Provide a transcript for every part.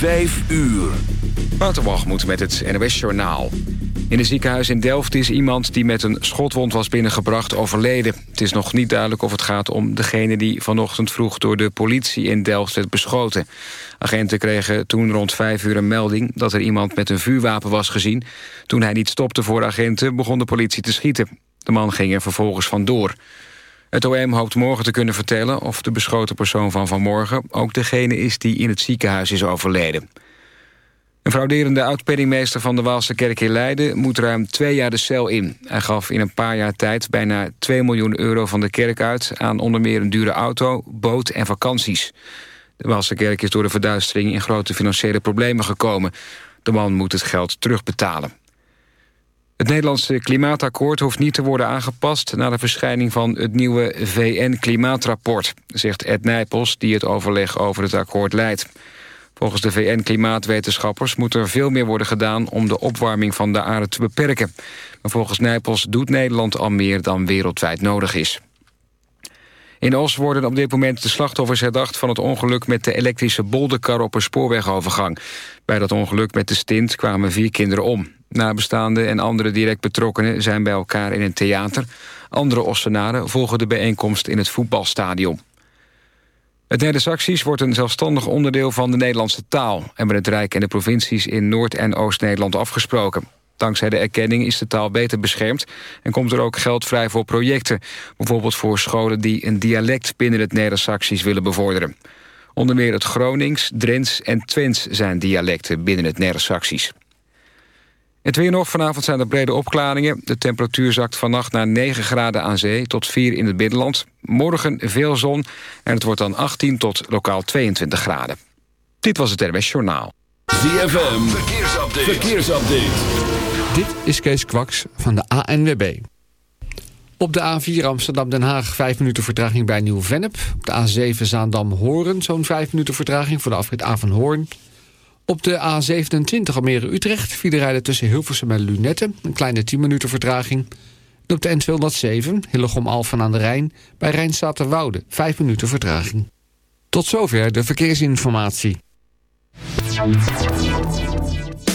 5 uur. Waterwalgemoed met het NOS Journaal. In een ziekenhuis in Delft is iemand die met een schotwond was binnengebracht overleden. Het is nog niet duidelijk of het gaat om degene die vanochtend vroeg door de politie in Delft werd beschoten. Agenten kregen toen rond vijf uur een melding dat er iemand met een vuurwapen was gezien. Toen hij niet stopte voor agenten begon de politie te schieten. De man ging er vervolgens vandoor. Het OM hoopt morgen te kunnen vertellen of de beschoten persoon van vanmorgen... ook degene is die in het ziekenhuis is overleden. Een frauderende oud-penningmeester van de Waalse kerk in Leiden... moet ruim twee jaar de cel in. Hij gaf in een paar jaar tijd bijna 2 miljoen euro van de kerk uit... aan onder meer een dure auto, boot en vakanties. De Waalse kerk is door de verduistering in grote financiële problemen gekomen. De man moet het geld terugbetalen. Het Nederlandse klimaatakkoord hoeft niet te worden aangepast... na de verschijning van het nieuwe VN-klimaatrapport... zegt Ed Nijpels, die het overleg over het akkoord leidt. Volgens de VN-klimaatwetenschappers moet er veel meer worden gedaan... om de opwarming van de aarde te beperken. Maar volgens Nijpels doet Nederland al meer dan wereldwijd nodig is. In Os worden op dit moment de slachtoffers herdacht... van het ongeluk met de elektrische bolderkar op een spoorwegovergang. Bij dat ongeluk met de stint kwamen vier kinderen om. Nabestaanden en andere direct betrokkenen zijn bij elkaar in een theater. Andere Ossenaren volgen de bijeenkomst in het voetbalstadion. Het Neder-Saxisch wordt een zelfstandig onderdeel van de Nederlandse taal... hebben het Rijk en de provincies in Noord- en Oost-Nederland afgesproken. Dankzij de erkenning is de taal beter beschermd... en komt er ook geld vrij voor projecten. Bijvoorbeeld voor scholen die een dialect binnen het Neder-Saxisch willen bevorderen. Onder meer het Gronings, Drents en Twents zijn dialecten binnen het Neder-Saxisch. Het weer nog. Vanavond zijn er brede opklaringen. De temperatuur zakt vannacht naar 9 graden aan zee tot 4 in het binnenland. Morgen veel zon en het wordt dan 18 tot lokaal 22 graden. Dit was het RWS Journaal. ZFM, verkeersupdate. verkeersupdate. Dit is Kees Kwaks van de ANWB. Op de A4 Amsterdam-Den Haag 5 minuten vertraging bij Nieuw-Vennep. Op de A7 Zaandam-Horen zo'n 5 minuten vertraging voor de afrit A van Hoorn. Op de A27 Almere-Utrecht vielen rijden tussen Hilversum en Lunette. Een kleine 10 minuten vertraging. En op de N207 Hillegom-Alphen aan de Rijn... bij Rijnstaterwoude 5 minuten vertraging. Tot zover de verkeersinformatie.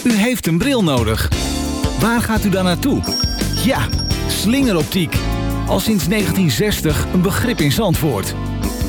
U heeft een bril nodig. Waar gaat u dan naartoe? Ja, slingeroptiek. Al sinds 1960 een begrip in Zandvoort.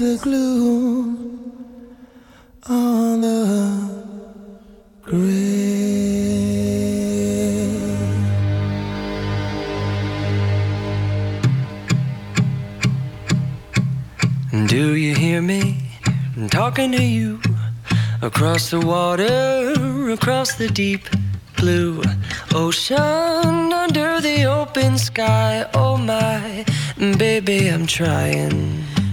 the glue on the grave. Do you hear me talking to you across the water, across the deep blue ocean, under the open sky? Oh my, baby, I'm trying.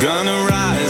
Gonna rise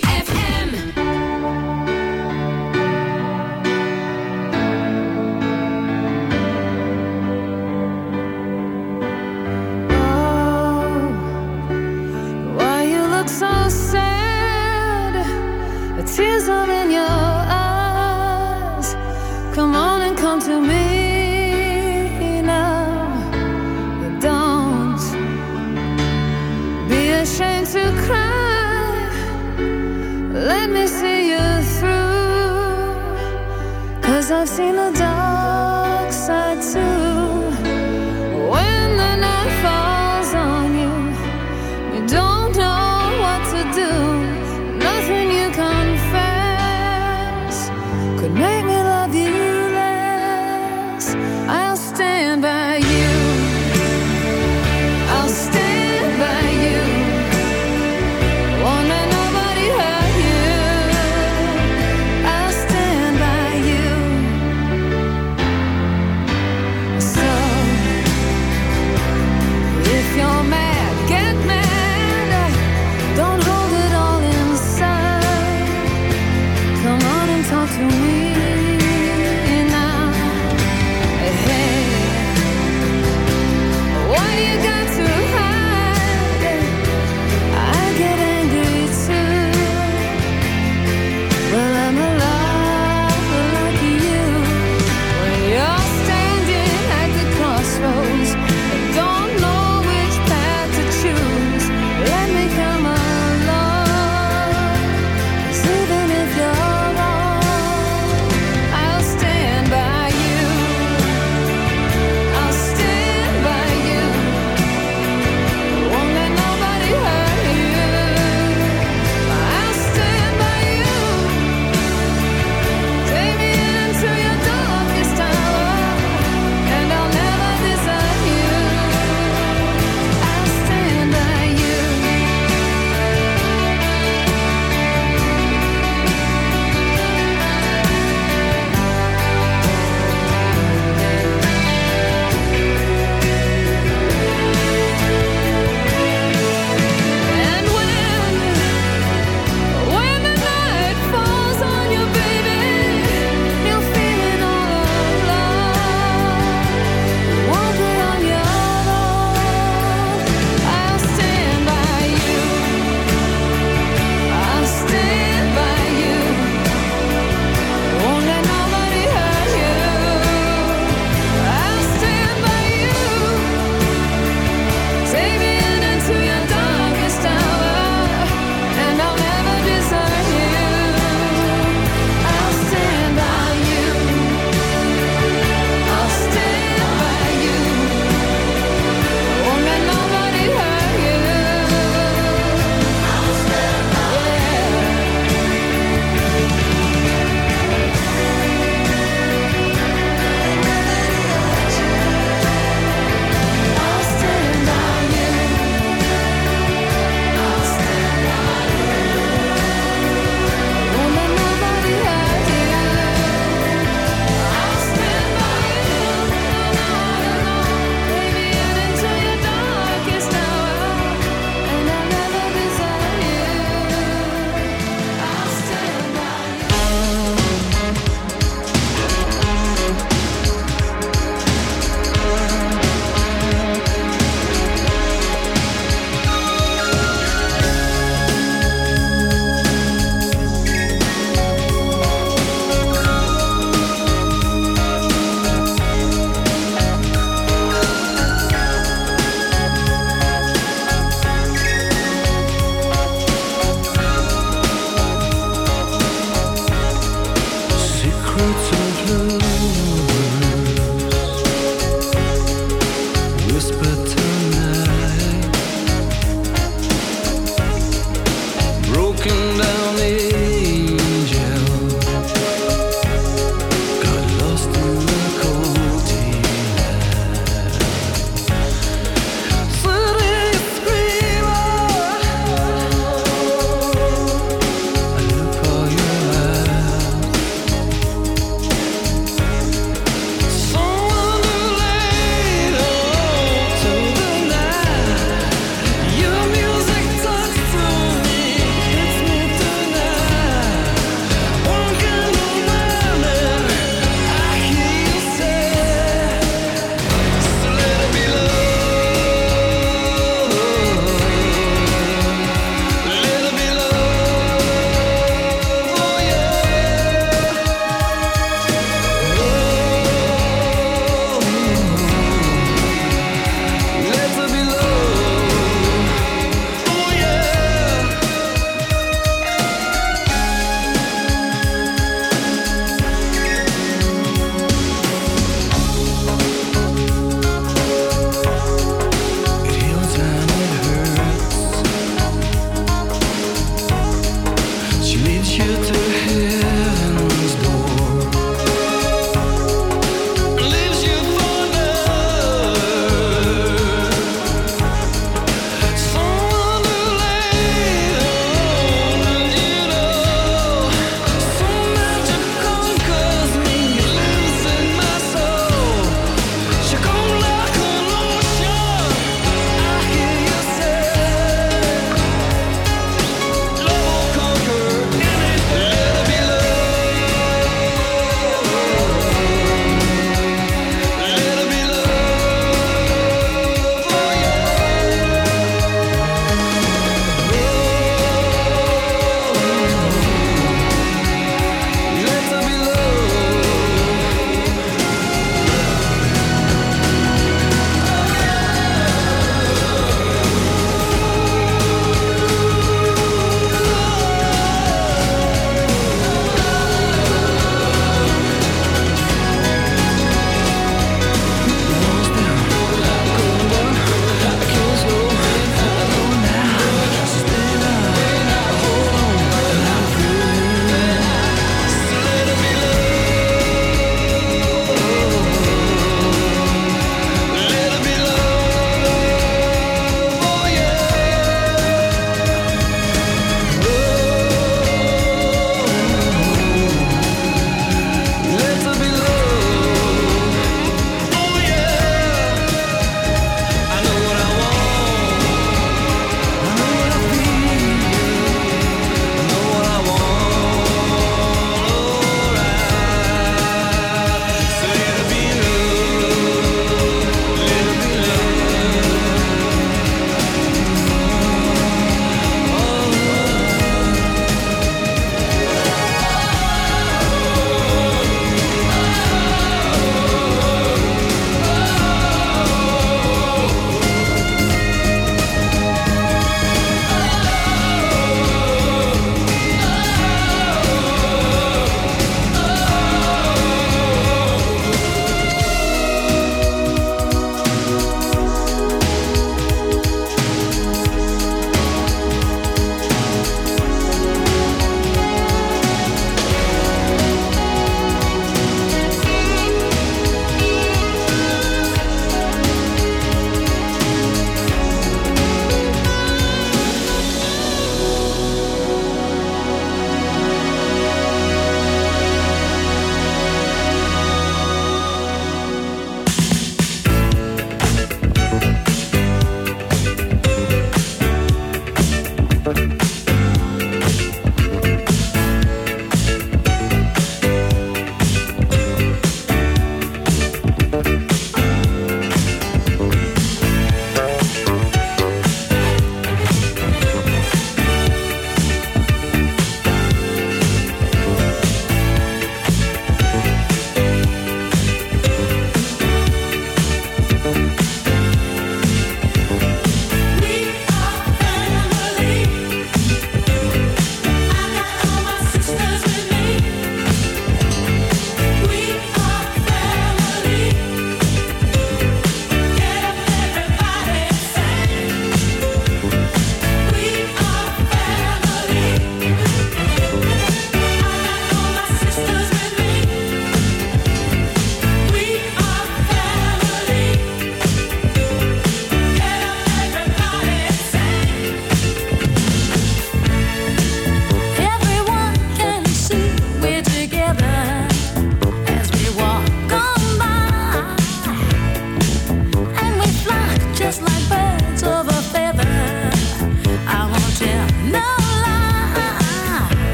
To cry, Let me see you through. Cause I've seen the dark.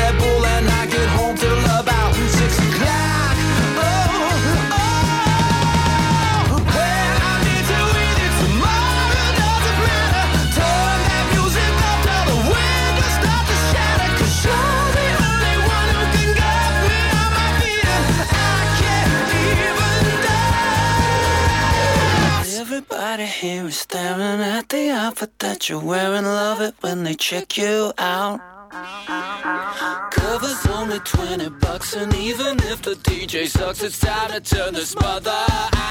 Red Bull and I get home till about six o'clock. Oh, oh, when I'm tomorrow doesn't matter. Turn that music up till the windows start to you're the only one who can get me on my feet and I can't even dance. Everybody here is staring at the outfit that you're wearing. Love it when they check you out. Cover's only 20 bucks, and even if the DJ sucks, it's time to turn this mother out.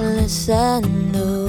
listen, I.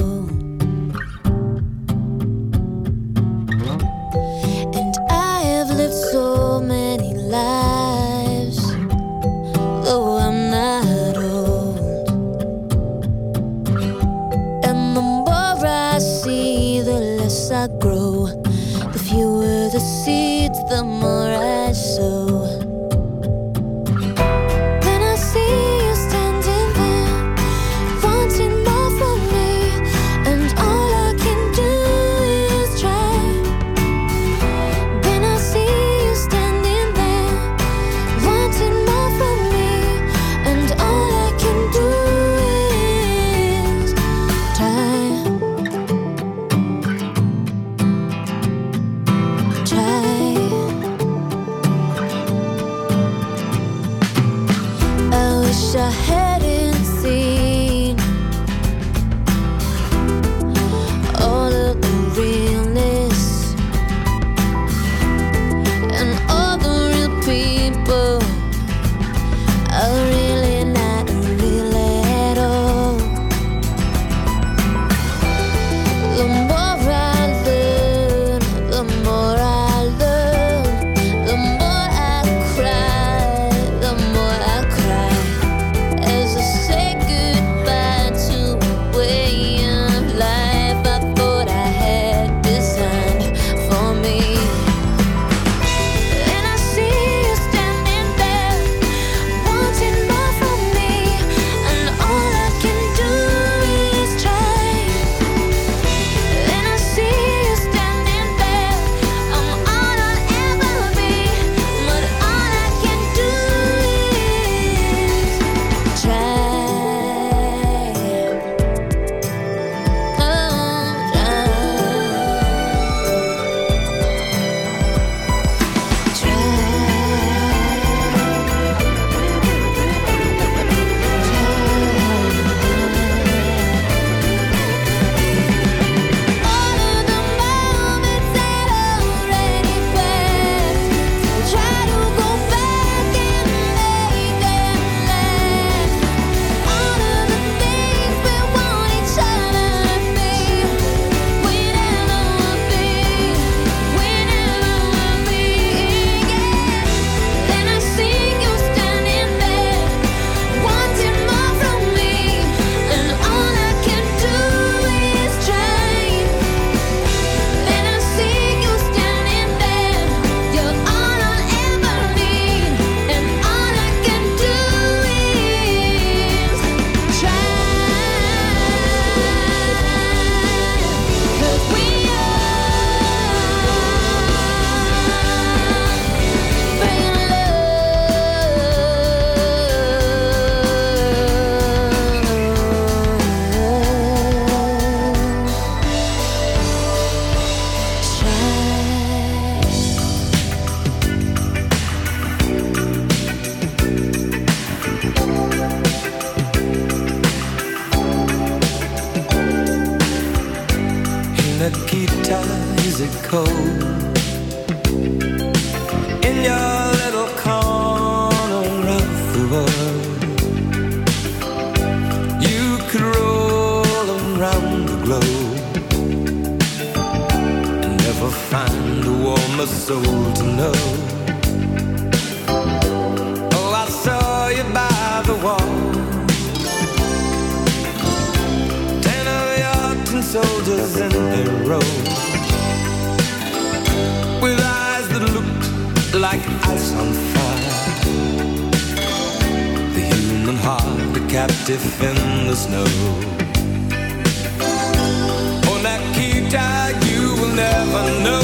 around the globe. Never find a warmer soul to know. Oh, I saw you by the wall, ten of your tin soldiers in their row With eyes that looked like ice on fire The human heart, a captive in the snow never know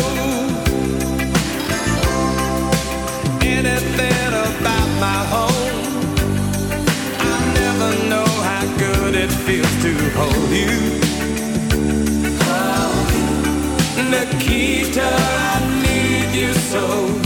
anything about my home. I never know how good it feels to hold you. Oh, Nikita, I need you so.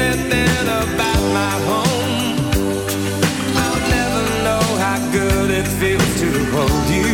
anything about my home. I'll never know how good it feels to hold you.